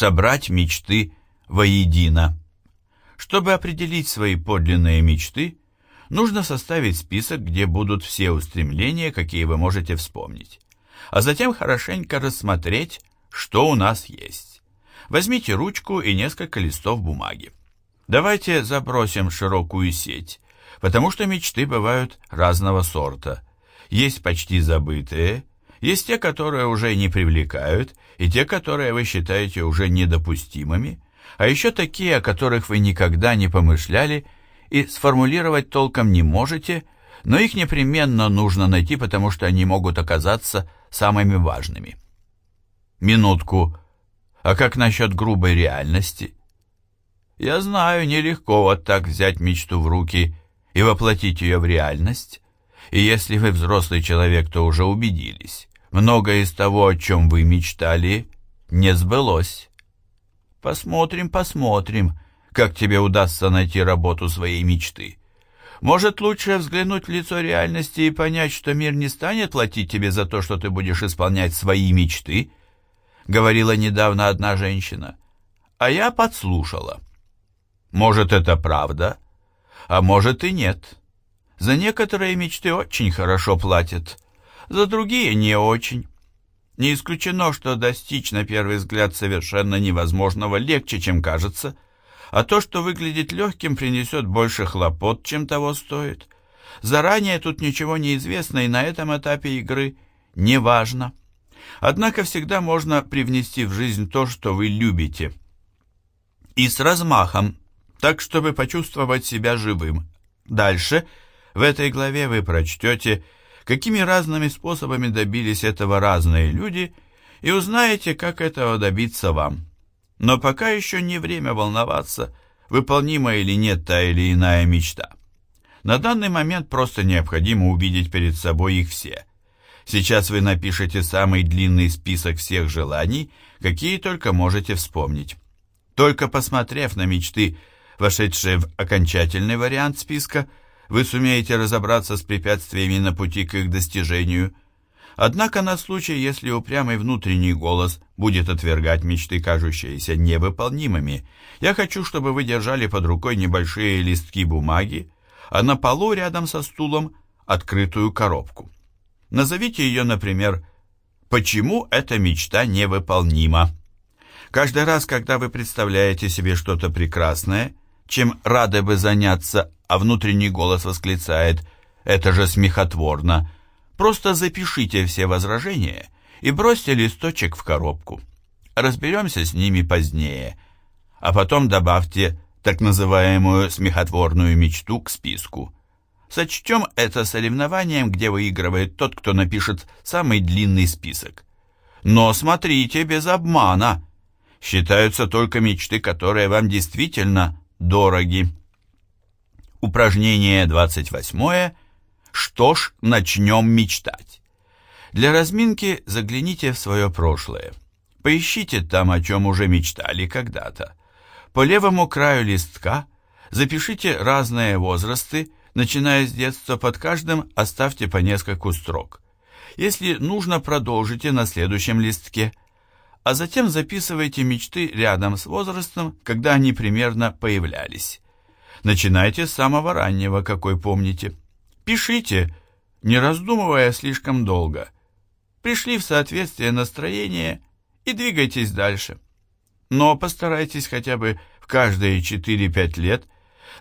собрать мечты воедино. Чтобы определить свои подлинные мечты, нужно составить список, где будут все устремления, какие вы можете вспомнить, а затем хорошенько рассмотреть, что у нас есть. Возьмите ручку и несколько листов бумаги. Давайте забросим широкую сеть, потому что мечты бывают разного сорта. Есть почти забытые, есть те, которые уже не привлекают, и те, которые вы считаете уже недопустимыми, а еще такие, о которых вы никогда не помышляли и сформулировать толком не можете, но их непременно нужно найти, потому что они могут оказаться самыми важными. Минутку. А как насчет грубой реальности? Я знаю, нелегко вот так взять мечту в руки и воплотить ее в реальность. И если вы взрослый человек, то уже убедились. Многое из того, о чем вы мечтали, не сбылось. Посмотрим, посмотрим, как тебе удастся найти работу своей мечты. Может, лучше взглянуть в лицо реальности и понять, что мир не станет платить тебе за то, что ты будешь исполнять свои мечты? Говорила недавно одна женщина. А я подслушала. Может, это правда, а может и нет. За некоторые мечты очень хорошо платят, за другие не очень. Не исключено, что достичь на первый взгляд совершенно невозможного легче, чем кажется, а то, что выглядит легким, принесет больше хлопот, чем того стоит. Заранее тут ничего не известно, и на этом этапе игры не важно. Однако всегда можно привнести в жизнь то, что вы любите. И с размахом, так, чтобы почувствовать себя живым. Дальше, в этой главе вы прочтете какими разными способами добились этого разные люди, и узнаете, как этого добиться вам. Но пока еще не время волноваться, выполнима или нет та или иная мечта. На данный момент просто необходимо увидеть перед собой их все. Сейчас вы напишете самый длинный список всех желаний, какие только можете вспомнить. Только посмотрев на мечты, вошедшие в окончательный вариант списка, вы сумеете разобраться с препятствиями на пути к их достижению. Однако на случай, если упрямый внутренний голос будет отвергать мечты, кажущиеся невыполнимыми, я хочу, чтобы вы держали под рукой небольшие листки бумаги, а на полу рядом со стулом открытую коробку. Назовите ее, например, «Почему эта мечта невыполнима?» Каждый раз, когда вы представляете себе что-то прекрасное, чем рады бы заняться, а внутренний голос восклицает «Это же смехотворно!» Просто запишите все возражения и бросьте листочек в коробку. Разберемся с ними позднее, а потом добавьте так называемую смехотворную мечту к списку. Сочтем это соревнованием, где выигрывает тот, кто напишет самый длинный список. Но смотрите без обмана. Считаются только мечты, которые вам действительно дороги. Упражнение 28. Что ж, начнем мечтать. Для разминки загляните в свое прошлое. Поищите там, о чем уже мечтали когда-то. По левому краю листка запишите разные возрасты, начиная с детства под каждым оставьте по нескольку строк. Если нужно, продолжите на следующем листке, а затем записывайте мечты рядом с возрастом, когда они примерно появлялись. Начинайте с самого раннего, какой помните. Пишите, не раздумывая слишком долго. Пришли в соответствие настроения и двигайтесь дальше. Но постарайтесь хотя бы в каждые 4-5 лет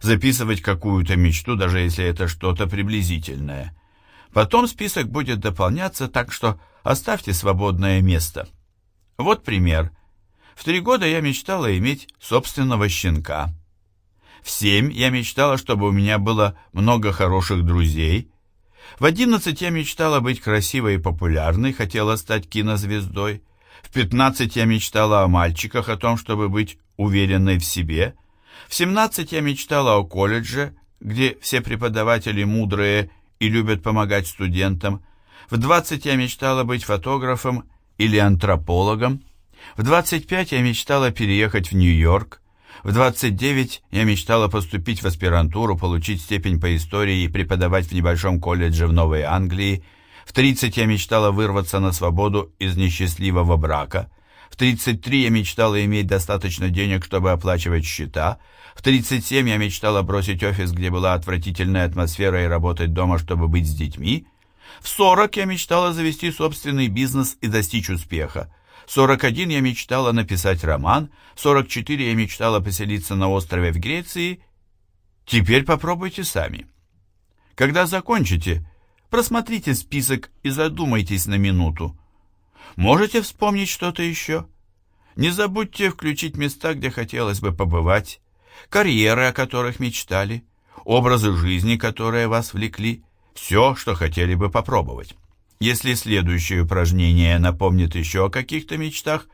записывать какую-то мечту, даже если это что-то приблизительное. Потом список будет дополняться, так что оставьте свободное место. Вот пример. В три года я мечтала иметь собственного щенка. В семь я мечтала, чтобы у меня было много хороших друзей. В одиннадцать я мечтала быть красивой и популярной, хотела стать кинозвездой. В пятнадцать я мечтала о мальчиках, о том, чтобы быть уверенной в себе. В семнадцать я мечтала о колледже, где все преподаватели мудрые и любят помогать студентам. В двадцать я мечтала быть фотографом или антропологом. В двадцать пять я мечтала переехать в Нью-Йорк. В 29 я мечтала поступить в аспирантуру, получить степень по истории и преподавать в небольшом колледже в Новой Англии. В 30 я мечтала вырваться на свободу из несчастливого брака. В 33 я мечтала иметь достаточно денег, чтобы оплачивать счета. В 37 я мечтала бросить офис, где была отвратительная атмосфера, и работать дома, чтобы быть с детьми. В 40 я мечтала завести собственный бизнес и достичь успеха. В 41 я мечтала написать роман. В 44 я мечтала поселиться на острове в Греции. Теперь попробуйте сами. Когда закончите, просмотрите список и задумайтесь на минуту. Можете вспомнить что-то еще? Не забудьте включить места, где хотелось бы побывать, карьеры, о которых мечтали, образы жизни, которые вас влекли, все, что хотели бы попробовать. Если следующее упражнение напомнит еще о каких-то мечтах,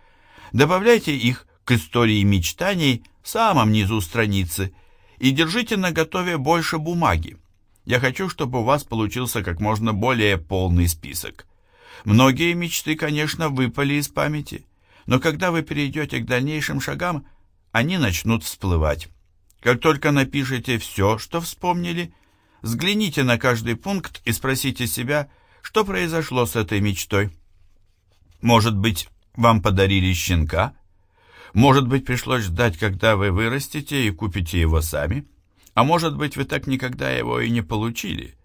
добавляйте их к истории мечтаний в самом низу страницы и держите наготове больше бумаги. Я хочу, чтобы у вас получился как можно более полный список. Многие мечты, конечно, выпали из памяти, но когда вы перейдете к дальнейшим шагам, они начнут всплывать. Как только напишите все, что вспомнили, взгляните на каждый пункт и спросите себя, что произошло с этой мечтой. Может быть, вам подарили щенка? Может быть, пришлось ждать, когда вы вырастете и купите его сами? А может быть, вы так никогда его и не получили.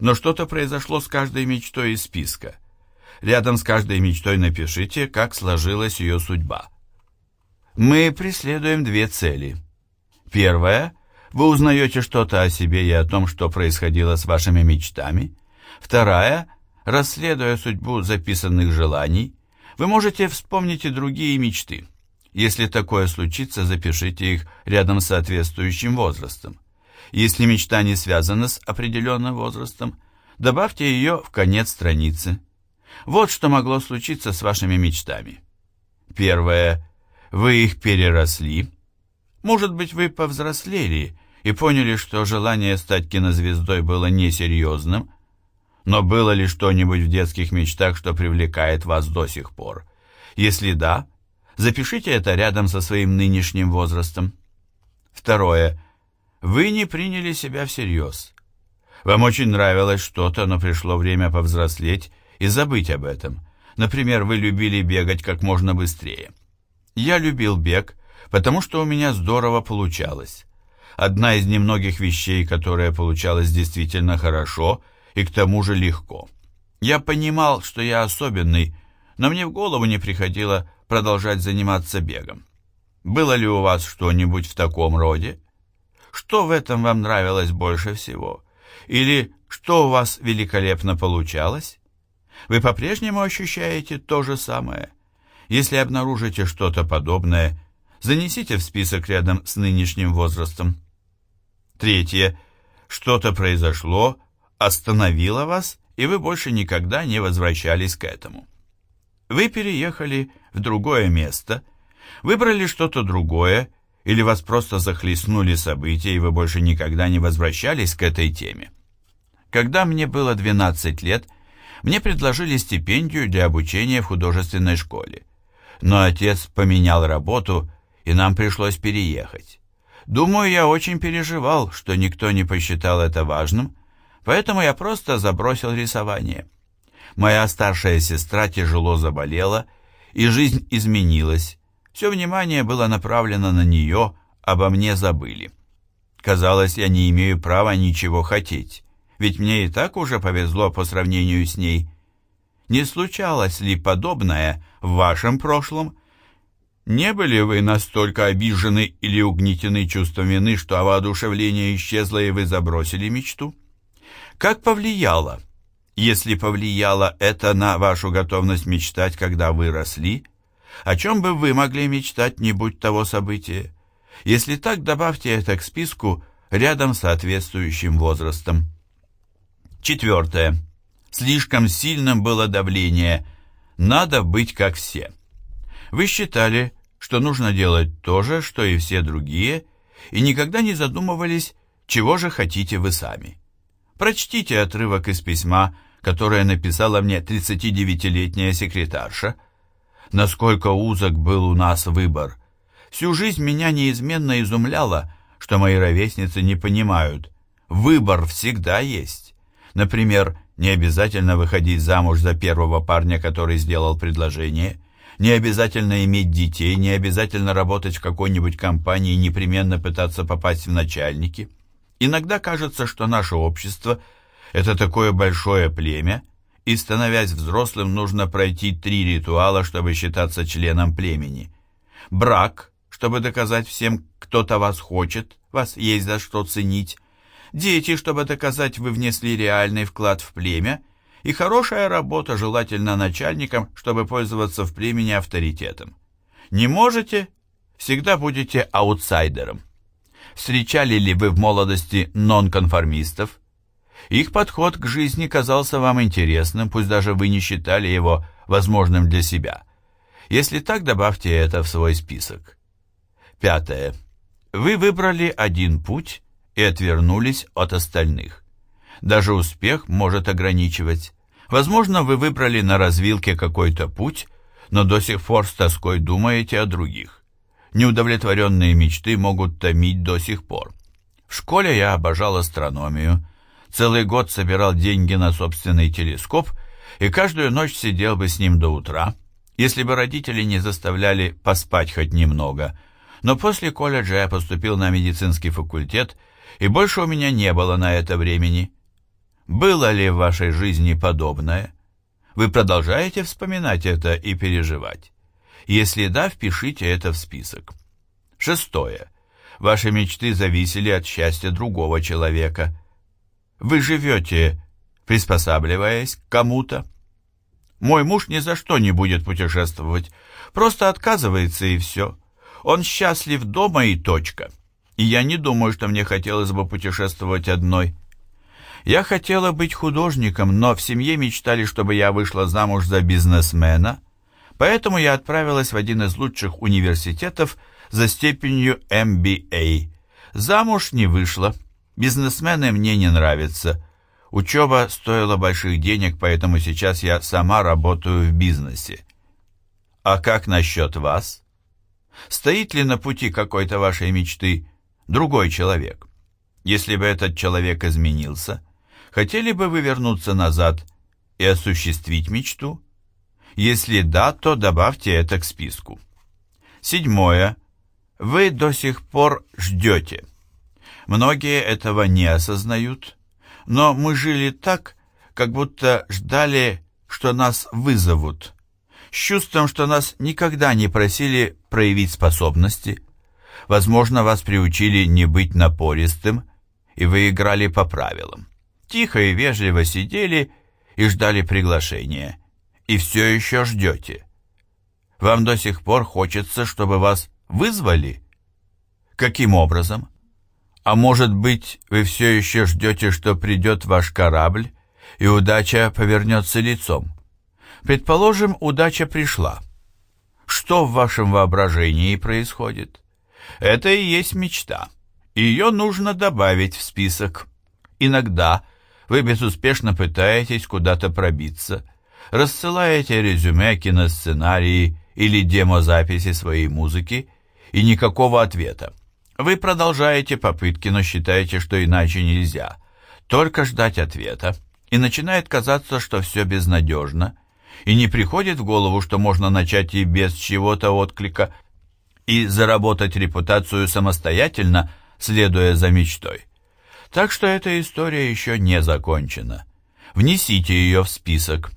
Но что-то произошло с каждой мечтой из списка. Рядом с каждой мечтой напишите, как сложилась ее судьба. Мы преследуем две цели. Первая – вы узнаете что-то о себе и о том, что происходило с вашими мечтами. Вторая – расследуя судьбу записанных желаний, вы можете вспомнить и другие мечты. Если такое случится, запишите их рядом с соответствующим возрастом. Если мечта не связана с определенным возрастом, добавьте ее в конец страницы. Вот что могло случиться с вашими мечтами. Первое. Вы их переросли. Может быть, вы повзрослели и поняли, что желание стать кинозвездой было несерьезным, но было ли что-нибудь в детских мечтах, что привлекает вас до сих пор? Если да, запишите это рядом со своим нынешним возрастом. Второе. Вы не приняли себя всерьез. Вам очень нравилось что-то, но пришло время повзрослеть и забыть об этом. Например, вы любили бегать как можно быстрее. Я любил бег, потому что у меня здорово получалось. Одна из немногих вещей, которая получалась действительно хорошо и к тому же легко. Я понимал, что я особенный, но мне в голову не приходило продолжать заниматься бегом. Было ли у вас что-нибудь в таком роде? Что в этом вам нравилось больше всего? Или что у вас великолепно получалось? Вы по-прежнему ощущаете то же самое? Если обнаружите что-то подобное, занесите в список рядом с нынешним возрастом. Третье. Что-то произошло, остановило вас, и вы больше никогда не возвращались к этому. Вы переехали в другое место, выбрали что-то другое или вас просто захлестнули события, и вы больше никогда не возвращались к этой теме? Когда мне было 12 лет, мне предложили стипендию для обучения в художественной школе. Но отец поменял работу, и нам пришлось переехать. Думаю, я очень переживал, что никто не посчитал это важным, поэтому я просто забросил рисование. Моя старшая сестра тяжело заболела, и жизнь изменилась. Все внимание было направлено на нее, обо мне забыли. Казалось, я не имею права ничего хотеть, ведь мне и так уже повезло по сравнению с ней. Не случалось ли подобное в вашем прошлом? Не были вы настолько обижены или угнетены чувством вины, что воодушевление исчезло и вы забросили мечту? Как повлияло, если повлияло это на вашу готовность мечтать, когда вы росли, о чем бы вы могли мечтать, не будь того события? Если так, добавьте это к списку рядом с соответствующим возрастом. Четвертое. Слишком сильным было давление. Надо быть как все. Вы считали, что нужно делать то же, что и все другие, и никогда не задумывались, чего же хотите вы сами. Прочтите отрывок из письма, которое написала мне 39-летняя секретарша – насколько узок был у нас выбор. Всю жизнь меня неизменно изумляло, что мои ровесницы не понимают. Выбор всегда есть. Например, не обязательно выходить замуж за первого парня, который сделал предложение. Не обязательно иметь детей, не обязательно работать в какой-нибудь компании и непременно пытаться попасть в начальники. Иногда кажется, что наше общество – это такое большое племя, и, становясь взрослым, нужно пройти три ритуала, чтобы считаться членом племени. Брак, чтобы доказать всем, кто-то вас хочет, вас есть за что ценить. Дети, чтобы доказать, вы внесли реальный вклад в племя – и хорошая работа, желательно начальником, чтобы пользоваться в племени авторитетом. Не можете, всегда будете аутсайдером. Встречали ли вы в молодости нонконформистов? Их подход к жизни казался вам интересным, пусть даже вы не считали его возможным для себя. Если так, добавьте это в свой список. Пятое. Вы выбрали один путь и отвернулись от остальных. Даже успех может ограничивать. Возможно, вы выбрали на развилке какой-то путь, но до сих пор с тоской думаете о других. Неудовлетворенные мечты могут томить до сих пор. В школе я обожал астрономию. Целый год собирал деньги на собственный телескоп и каждую ночь сидел бы с ним до утра, если бы родители не заставляли поспать хоть немного. Но после колледжа я поступил на медицинский факультет, и больше у меня не было на это времени. Было ли в вашей жизни подобное? Вы продолжаете вспоминать это и переживать? Если да, впишите это в список. Шестое. Ваши мечты зависели от счастья другого человека. Вы живете, приспосабливаясь к кому-то. Мой муж ни за что не будет путешествовать, просто отказывается и все. Он счастлив дома и точка. И я не думаю, что мне хотелось бы путешествовать одной. Я хотела быть художником, но в семье мечтали, чтобы я вышла замуж за бизнесмена, поэтому я отправилась в один из лучших университетов за степенью MBA. Замуж не вышла, бизнесмены мне не нравятся. Учеба стоила больших денег, поэтому сейчас я сама работаю в бизнесе. А как насчет вас? Стоит ли на пути какой-то вашей мечты другой человек? Если бы этот человек изменился – Хотели бы вы вернуться назад и осуществить мечту? Если да, то добавьте это к списку. Седьмое. Вы до сих пор ждете. Многие этого не осознают, но мы жили так, как будто ждали, что нас вызовут, с чувством, что нас никогда не просили проявить способности. Возможно, вас приучили не быть напористым, и вы играли по правилам тихо и вежливо сидели и ждали приглашения. И все еще ждете. Вам до сих пор хочется, чтобы вас вызвали? Каким образом? А может быть, вы все еще ждете, что придет ваш корабль, и удача повернется лицом? Предположим, удача пришла. Что в вашем воображении происходит? Это и есть мечта. Ее нужно добавить в список. Иногда вы безуспешно пытаетесь куда-то пробиться, рассылаете резюме, киносценарии или демозаписи своей музыки, и никакого ответа. Вы продолжаете попытки, но считаете, что иначе нельзя. Только ждать ответа, и начинает казаться, что все безнадежно, и не приходит в голову, что можно начать и без чего-то отклика, и заработать репутацию самостоятельно, следуя за мечтой. Так что эта история еще не закончена. Внесите ее в список.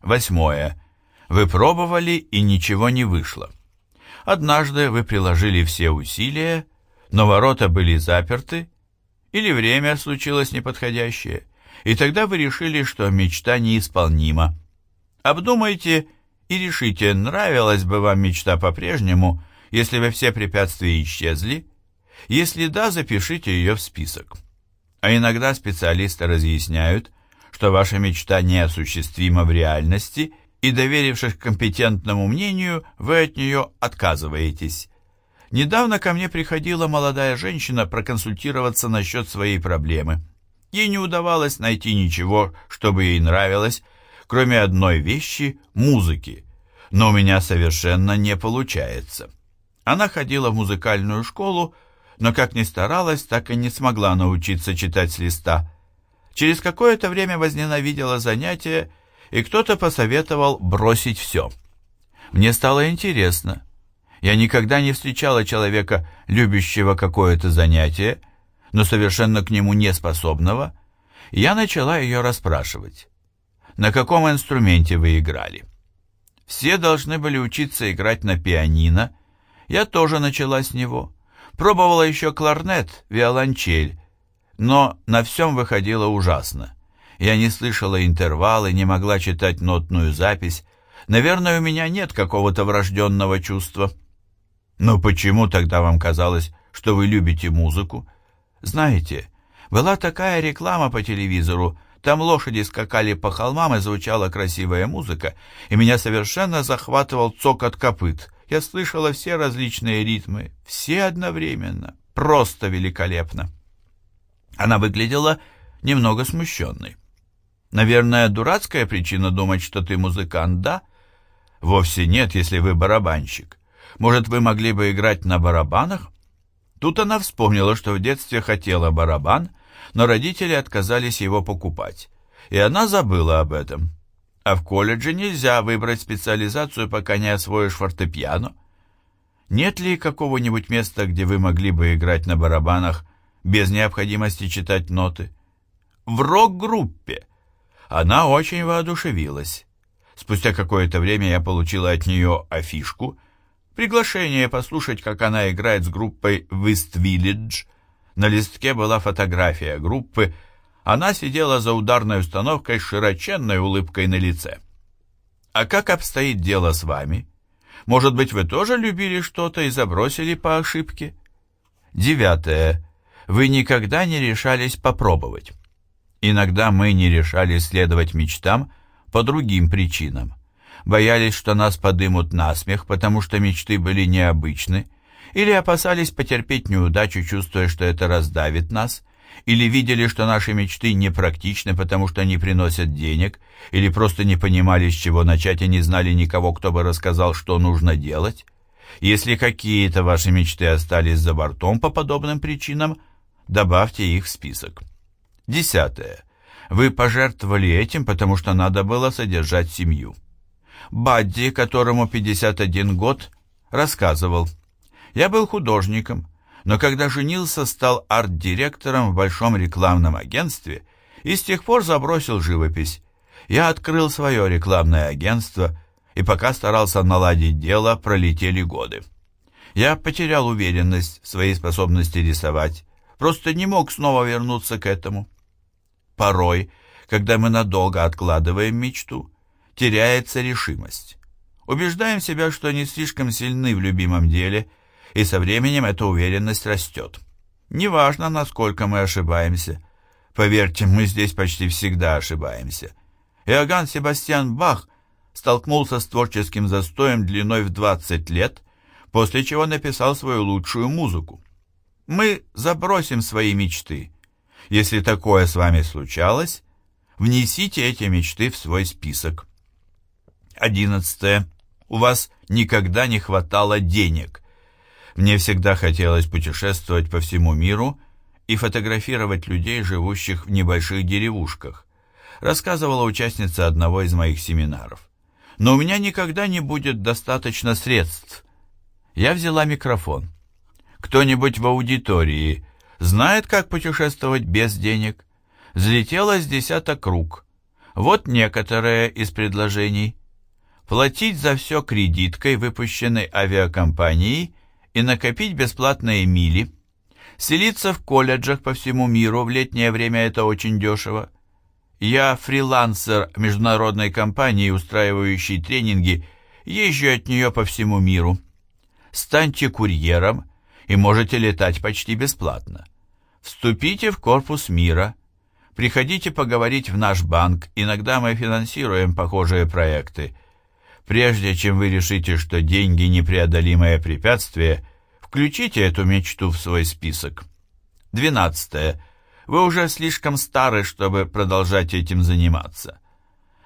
Восьмое. Вы пробовали и ничего не вышло. Однажды вы приложили все усилия, но ворота были заперты, или время случилось неподходящее, и тогда вы решили, что мечта неисполнима. Обдумайте и решите, нравилась бы вам мечта по-прежнему, если бы все препятствия исчезли. Если да, запишите ее в список. А иногда специалисты разъясняют, что ваша мечта неосуществима в реальности, и, доверившись компетентному мнению, вы от нее отказываетесь. Недавно ко мне приходила молодая женщина проконсультироваться насчет своей проблемы. Ей не удавалось найти ничего, чтобы ей нравилось, кроме одной вещи – музыки. Но у меня совершенно не получается. Она ходила в музыкальную школу, но как ни старалась, так и не смогла научиться читать с листа. Через какое-то время возненавидела занятие, и кто-то посоветовал бросить все. Мне стало интересно. Я никогда не встречала человека, любящего какое-то занятие, но совершенно к нему не способного, я начала ее расспрашивать. «На каком инструменте вы играли?» Все должны были учиться играть на пианино. Я тоже начала с него. Пробовала еще кларнет, виолончель, но на всем выходило ужасно. Я не слышала интервалы, не могла читать нотную запись. Наверное, у меня нет какого-то врожденного чувства. Но почему тогда вам казалось, что вы любите музыку? Знаете, была такая реклама по телевизору, там лошади скакали по холмам и звучала красивая музыка, и меня совершенно захватывал цокот копыт. Я слышала все различные ритмы, все одновременно. Просто великолепно. Она выглядела немного смущенной. Наверное, дурацкая причина думать, что ты музыкант, да? Вовсе нет, если вы барабанщик. Может, вы могли бы играть на барабанах? Тут она вспомнила, что в детстве хотела барабан, но родители отказались его покупать, и она забыла об этом. А в колледже нельзя выбрать специализацию, пока не освоишь фортепиано. Нет ли какого-нибудь места, где вы могли бы играть на барабанах без необходимости читать ноты? В рок-группе. Она очень воодушевилась. Спустя какое-то время я получила от нее афишку, приглашение послушать, как она играет с группой West Village. На листке была фотография группы, она сидела за ударной установкой с широченной улыбкой на лице. «А как обстоит дело с вами? Может быть, вы тоже любили что-то и забросили по ошибке?» Девятое. Вы никогда не решались попробовать. Иногда мы не решались следовать мечтам по другим причинам. Боялись, что нас подымут на смех, потому что мечты были необычны, или опасались потерпеть неудачу, чувствуя, что это раздавит нас, или видели, что наши мечты непрактичны, потому что не приносят денег, или просто не понимали, с чего начать и не знали никого, кто бы рассказал, что нужно делать. Если какие-то ваши мечты остались за бортом по подобным причинам, добавьте их в список. Десятое. Вы пожертвовали этим, потому что надо было содержать семью. Бадди, которому 51 год, рассказывал. «Я был художником, но когда женился, стал арт-директором в большом рекламном агентстве и с тех пор забросил живопись. Я открыл свое рекламное агентство, и пока старался наладить дело, пролетели годы. Я потерял уверенность в своей способности рисовать, просто не мог снова вернуться к этому. Порой, когда мы надолго откладываем мечту, теряется решимость. Убеждаем себя, что не слишком сильны в любимом деле, и со временем эта уверенность растет. Неважно, насколько мы ошибаемся. Поверьте, мы здесь почти всегда ошибаемся. Иоганн Себастьян Бах столкнулся с творческим застоем длиной в 20 лет, после чего написал свою лучшую музыку. Мы забросим свои мечты, если такое с вами случалось, внесите эти мечты в свой список. Одиннадцатое. У вас никогда не хватало денег. Мне всегда хотелось путешествовать по всему миру и фотографировать людей, живущих в небольших деревушках, рассказывала участница одного из моих семинаров. Но у меня никогда не будет достаточно средств. Я взяла микрофон. Кто-нибудь в аудитории знает, как путешествовать без денег. Взлетело с десяток рук. Вот некоторые из предложений. Платить за все кредиткой, выпущенной авиакомпанией, и накопить бесплатные мили. Селиться в колледжах по всему миру, в летнее время это очень дешево. Я фрилансер международной компании, устраивающей тренинги, езжу от нее по всему миру. Станьте курьером и можете летать почти бесплатно. Вступите в корпус мира. Приходите поговорить в наш банк, иногда мы финансируем похожие проекты. Прежде чем вы решите, что деньги – непреодолимое препятствие, включите эту мечту в свой список. Двенадцатое. Вы уже слишком стары, чтобы продолжать этим заниматься.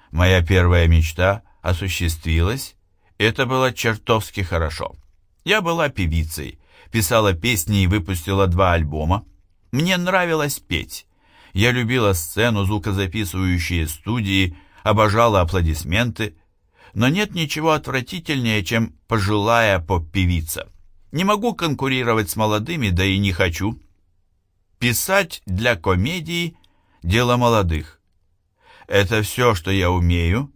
Моя первая мечта осуществилась, это было чертовски хорошо. Я была певицей – писала песни и выпустила два альбома. Мне нравилось петь. Я любила сцену, звукозаписывающие студии, обожала аплодисменты. Но нет ничего отвратительнее, чем пожилая поп-певица. Не могу конкурировать с молодыми, да и не хочу. Писать для комедии – дело молодых. Это все, что я умею,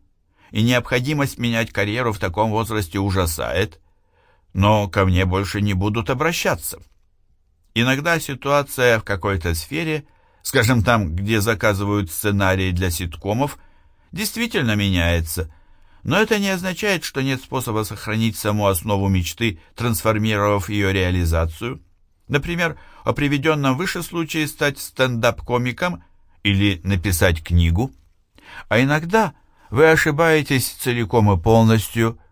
и необходимость менять карьеру в таком возрасте ужасает, но ко мне больше не будут обращаться. Иногда ситуация в какой-то сфере, скажем там, где заказывают сценарии для ситкомов, действительно меняется, но это не означает, что нет способа сохранить саму основу мечты, трансформировав ее реализацию. Например, о приведенном выше случае стать стендап-комиком или написать книгу. А иногда вы ошибаетесь целиком и полностью –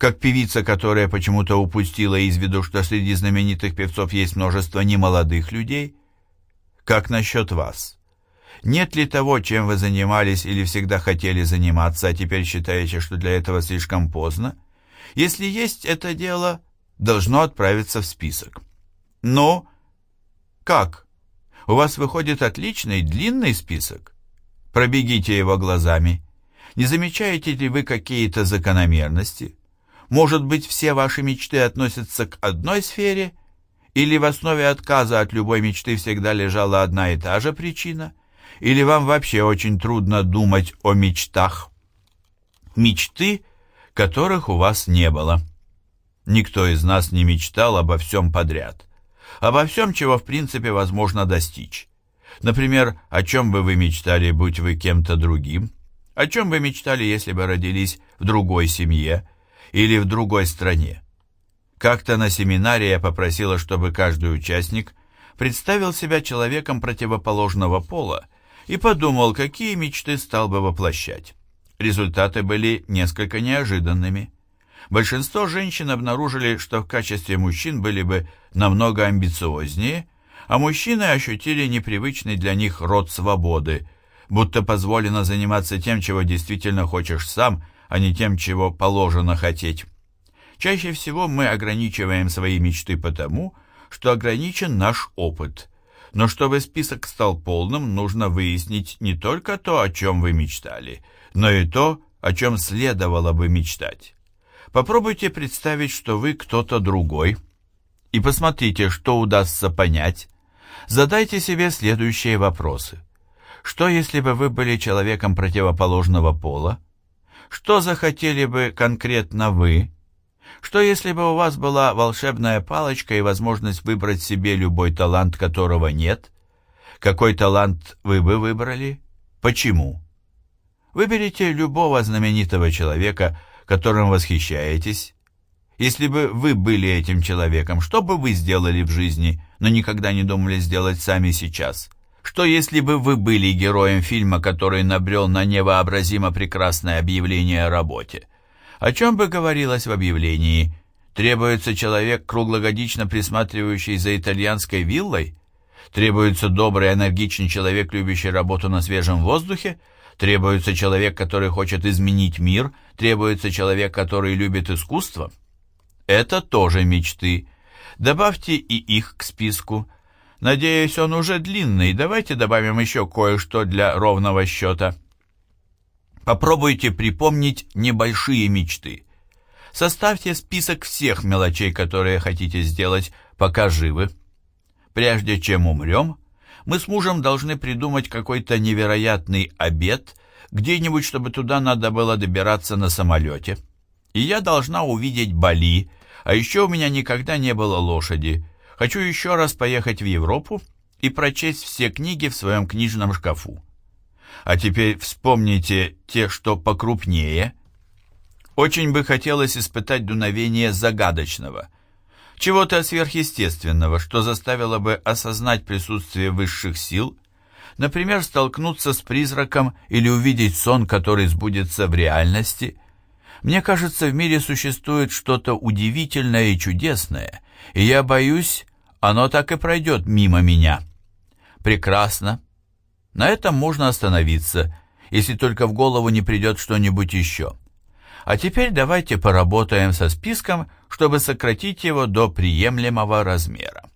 как певица, которая почему-то упустила из виду, что среди знаменитых певцов есть множество немолодых людей? Как насчет вас? Нет ли того, чем вы занимались или всегда хотели заниматься, а теперь считаете, что для этого слишком поздно? Если есть это дело, должно отправиться в список. Но как? У вас выходит отличный длинный список. Пробегите его глазами. Не замечаете ли вы какие-то закономерности? Может быть, все ваши мечты относятся к одной сфере? Или в основе отказа от любой мечты всегда лежала одна и та же причина? Или вам вообще очень трудно думать о мечтах? Мечты, которых у вас не было. Никто из нас не мечтал обо всем подряд. Обо всем, чего в принципе возможно достичь. Например, о чем бы вы мечтали, будь вы кем-то другим? О чем бы мечтали, если бы родились в другой семье? или в другой стране. Как-то на семинаре я попросила, чтобы каждый участник представил себя человеком противоположного пола и подумал, какие мечты стал бы воплощать. Результаты были несколько неожиданными. Большинство женщин обнаружили, что в качестве мужчин были бы намного амбициознее, а мужчины ощутили непривычный для них род свободы, будто позволено заниматься тем, чего действительно хочешь сам, а не тем, чего положено хотеть. Чаще всего мы ограничиваем свои мечты потому, что ограничен наш опыт. Но чтобы список стал полным, нужно выяснить не только то, о чем вы мечтали, но и то, о чем следовало бы мечтать. Попробуйте представить, что вы кто-то другой, и посмотрите, что удастся понять. Задайте себе следующие вопросы. Что, если бы вы были человеком противоположного пола? Что захотели бы конкретно вы? Что если бы у вас была волшебная палочка и возможность выбрать себе любой талант, которого нет? Какой талант вы бы выбрали? Почему? Выберите любого знаменитого человека, которым восхищаетесь. Если бы вы были этим человеком, что бы вы сделали в жизни, но никогда не думали сделать сами сейчас? Что если бы вы были героем фильма, который набрел на невообразимо прекрасное объявление о работе? О чем бы говорилось в объявлении? Требуется человек, круглогодично присматривающий за итальянской виллой? Требуется добрый, энергичный человек, любящий работу на свежем воздухе? Требуется человек, который хочет изменить мир? Требуется человек, который любит искусство? Это тоже мечты. Добавьте и их к списку – Надеюсь, он уже длинный. Давайте добавим еще кое-что для ровного счета. Попробуйте припомнить небольшие мечты. Составьте список всех мелочей, которые хотите сделать, пока живы. Прежде чем умрем, мы с мужем должны придумать какой-то невероятный обед, где-нибудь, чтобы туда надо было добираться на самолете. И я должна увидеть Бали, а еще у меня никогда не было лошади. Хочу еще раз поехать в Европу и прочесть все книги в своем книжном шкафу. А теперь вспомните те, что покрупнее. Очень бы хотелось испытать дуновение загадочного, чего-то сверхъестественного, что заставило бы осознать присутствие высших сил, например, столкнуться с призраком или увидеть сон, который сбудется в реальности. Мне кажется, в мире существует что-то удивительное и чудесное, и я боюсь, оно так и пройдет мимо меня. Прекрасно. На этом можно остановиться, если только в голову не придет что-нибудь еще. А теперь давайте поработаем со списком, чтобы сократить его до приемлемого размера.